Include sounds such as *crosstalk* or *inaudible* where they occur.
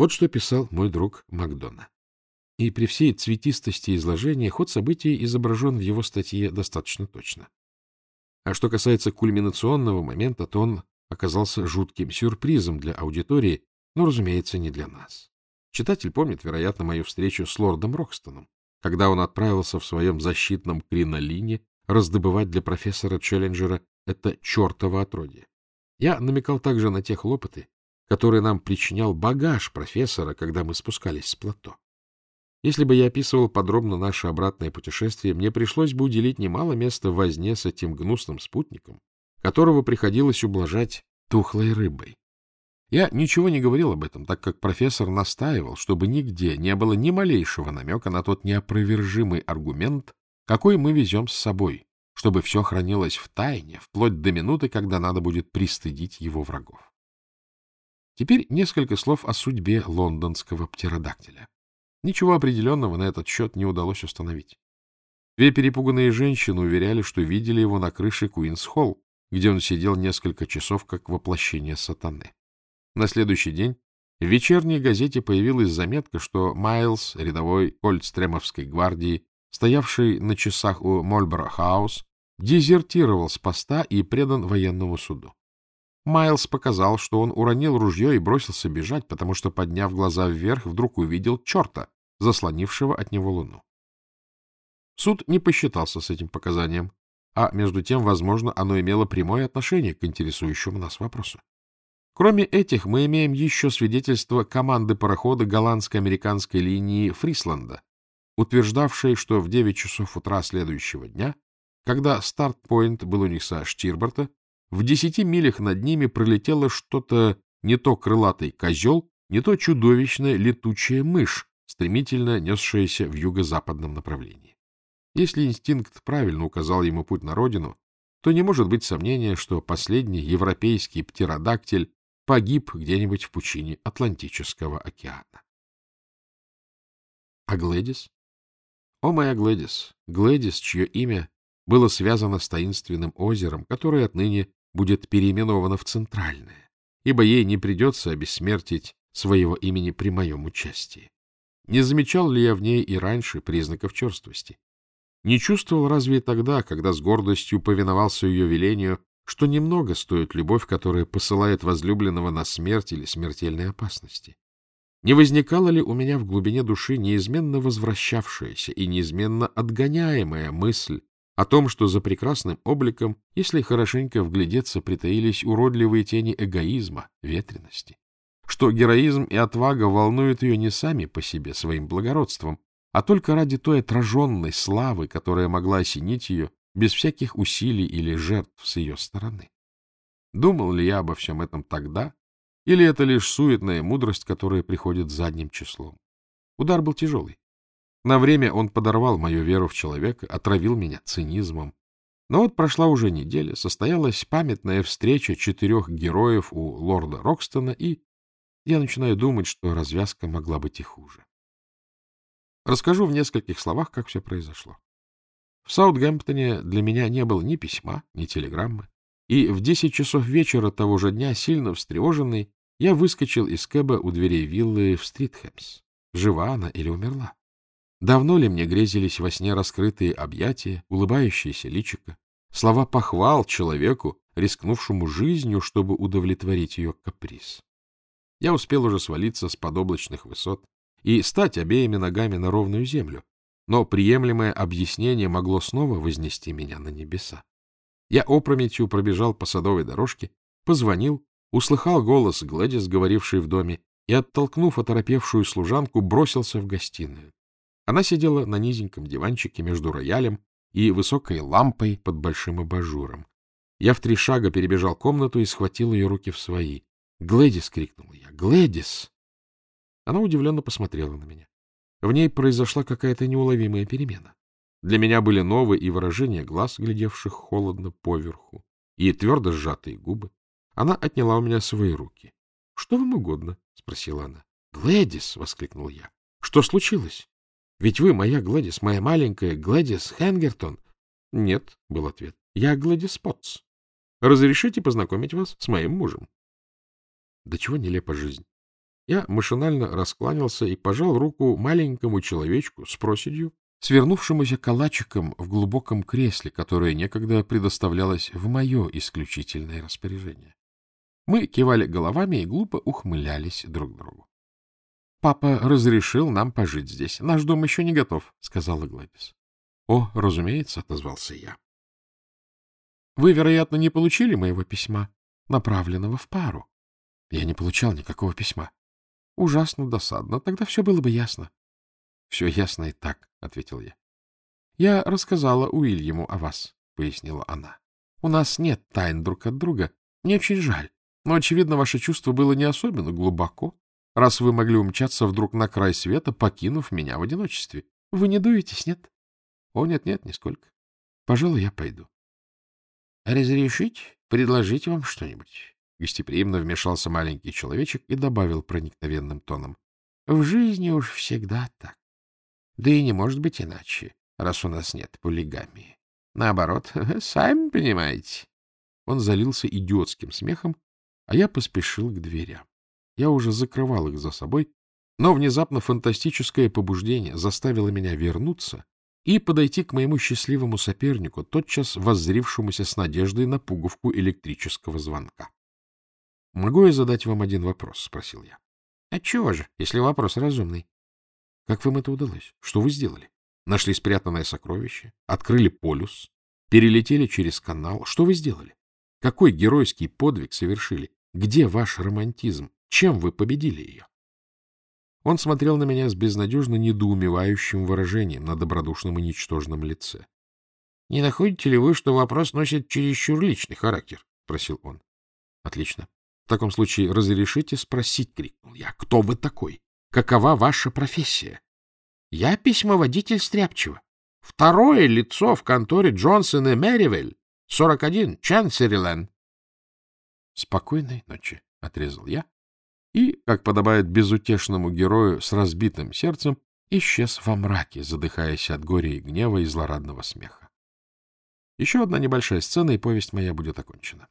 Вот что писал мой друг Макдона. И при всей цветистости изложения ход событий изображен в его статье достаточно точно. А что касается кульминационного момента, то он оказался жутким сюрпризом для аудитории, но, разумеется, не для нас. Читатель помнит, вероятно, мою встречу с лордом Рокстоном, когда он отправился в своем защитном кринолине раздобывать для профессора Челленджера это чертово отродье. Я намекал также на те хлопоты, которые нам причинял багаж профессора, когда мы спускались с плато. Если бы я описывал подробно наше обратное путешествие, мне пришлось бы уделить немало места возне с этим гнусным спутником, которого приходилось ублажать тухлой рыбой. Я ничего не говорил об этом, так как профессор настаивал, чтобы нигде не было ни малейшего намека на тот неопровержимый аргумент, какой мы везем с собой, чтобы все хранилось в тайне, вплоть до минуты, когда надо будет пристыдить его врагов. Теперь несколько слов о судьбе лондонского птеродактиля. Ничего определенного на этот счет не удалось установить. Две перепуганные женщины уверяли, что видели его на крыше Куинс-Холл, где он сидел несколько часов как воплощение сатаны. На следующий день в вечерней газете появилась заметка, что Майлз, рядовой Кольтстремовской гвардии, стоявший на часах у Мольборо-хаус, дезертировал с поста и предан военному суду. Майлз показал, что он уронил ружье и бросился бежать, потому что, подняв глаза вверх, вдруг увидел черта, заслонившего от него луну. Суд не посчитался с этим показанием, а, между тем, возможно, оно имело прямое отношение к интересующему нас вопросу. Кроме этих, мы имеем еще свидетельство команды парохода голландско-американской линии Фрисланда, утверждавшей, что в 9 часов утра следующего дня, когда старт-пойнт был у них со Штирборта, в десяти милях над ними пролетело что-то не то крылатый козел, не то чудовищная летучая мышь, стремительно несшаяся в юго-западном направлении. Если инстинкт правильно указал ему путь на родину, то не может быть сомнения, что последний европейский птеродактиль погиб где-нибудь в пучине Атлантического океана. А Глэдис? О, моя Глэдис! Глэдис, чье имя было связано с таинственным озером, которое отныне будет переименована в Центральное, ибо ей не придется обессмертить своего имени при моем участии. Не замечал ли я в ней и раньше признаков черствости? Не чувствовал разве тогда, когда с гордостью повиновался ее велению, что немного стоит любовь, которая посылает возлюбленного на смерть или смертельной опасности? Не возникала ли у меня в глубине души неизменно возвращавшаяся и неизменно отгоняемая мысль о том, что за прекрасным обликом, если хорошенько вглядеться, притаились уродливые тени эгоизма, ветренности, что героизм и отвага волнуют ее не сами по себе своим благородством, а только ради той отраженной славы, которая могла осенить ее без всяких усилий или жертв с ее стороны. Думал ли я обо всем этом тогда, или это лишь суетная мудрость, которая приходит задним числом? Удар был тяжелый. На время он подорвал мою веру в человека, отравил меня цинизмом. Но вот прошла уже неделя, состоялась памятная встреча четырех героев у лорда Рокстона, и я начинаю думать, что развязка могла быть и хуже. Расскажу в нескольких словах, как все произошло. В Саутгемптоне для меня не было ни письма, ни телеграммы, и в десять часов вечера того же дня, сильно встревоженный, я выскочил из кэба у дверей виллы в Стритхэмс. Жива она или умерла? Давно ли мне грезились во сне раскрытые объятия, улыбающиеся личико, слова похвал человеку, рискнувшему жизнью, чтобы удовлетворить ее каприз? Я успел уже свалиться с подоблачных высот и стать обеими ногами на ровную землю, но приемлемое объяснение могло снова вознести меня на небеса. Я опрометью пробежал по садовой дорожке, позвонил, услыхал голос Глэдис, говоривший в доме, и, оттолкнув оторопевшую служанку, бросился в гостиную. Она сидела на низеньком диванчике между роялем и высокой лампой под большим абажуром. Я в три шага перебежал комнату и схватил ее руки в свои. «Глэдис!» — крикнул я. «Глэдис!» Она удивленно посмотрела на меня. В ней произошла какая-то неуловимая перемена. Для меня были новые и выражения глаз, глядевших холодно поверху, и твердо сжатые губы. Она отняла у меня свои руки. — Что вам угодно? — спросила она. — Глэдис! — воскликнул я. — Что случилось? Ведь вы моя Гладис, моя маленькая Гладис Хенгертон. — Нет, — был ответ, — я Гладис Потс. Разрешите познакомить вас с моим мужем? Да чего нелепа жизнь. Я машинально раскланялся и пожал руку маленькому человечку с проседью, свернувшемуся калачиком в глубоком кресле, которое некогда предоставлялось в мое исключительное распоряжение. Мы кивали головами и глупо ухмылялись друг другу. — Папа разрешил нам пожить здесь. Наш дом еще не готов, — сказала Гладис. — О, разумеется, — отозвался я. — Вы, вероятно, не получили моего письма, направленного в пару. Я не получал никакого письма. Ужасно досадно. Тогда все было бы ясно. — Все ясно и так, — ответил я. — Я рассказала Уильяму о вас, — пояснила она. — У нас нет тайн друг от друга. Мне очень жаль. Но, очевидно, ваше чувство было не особенно глубоко, раз вы могли умчаться вдруг на край света, покинув меня в одиночестве. Вы не дуетесь, нет? О, нет-нет, нисколько. Пожалуй, я пойду. — Разрешить предложить вам что-нибудь? Гостеприимно вмешался маленький человечек и добавил проникновенным тоном. — В жизни уж всегда так. Да и не может быть иначе, раз у нас нет полигамии. Наоборот, *laughs* сами понимаете. Он залился идиотским смехом а я поспешил к дверям. Я уже закрывал их за собой, но внезапно фантастическое побуждение заставило меня вернуться и подойти к моему счастливому сопернику, тотчас воззрившемуся с надеждой на пуговку электрического звонка. — Могу я задать вам один вопрос? — спросил я. — Отчего же, если вопрос разумный? — Как вам это удалось? Что вы сделали? Нашли спрятанное сокровище? Открыли полюс? Перелетели через канал? Что вы сделали? Какой геройский подвиг совершили? Где ваш романтизм? Чем вы победили ее? Он смотрел на меня с безнадежно недоумевающим выражением на добродушном и ничтожном лице. — Не находите ли вы, что вопрос носит чересчур личный характер? — спросил он. — Отлично. В таком случае разрешите спросить, — крикнул я. — Кто вы такой? Какова ваша профессия? — Я письмоводитель Стряпчева. Второе лицо в конторе Джонсон и Мэривель. 41, Чансерилен. Спокойной ночи, — отрезал я, и, как подобает безутешному герою с разбитым сердцем, исчез во мраке, задыхаясь от горя и гнева и злорадного смеха. Еще одна небольшая сцена, и повесть моя будет окончена.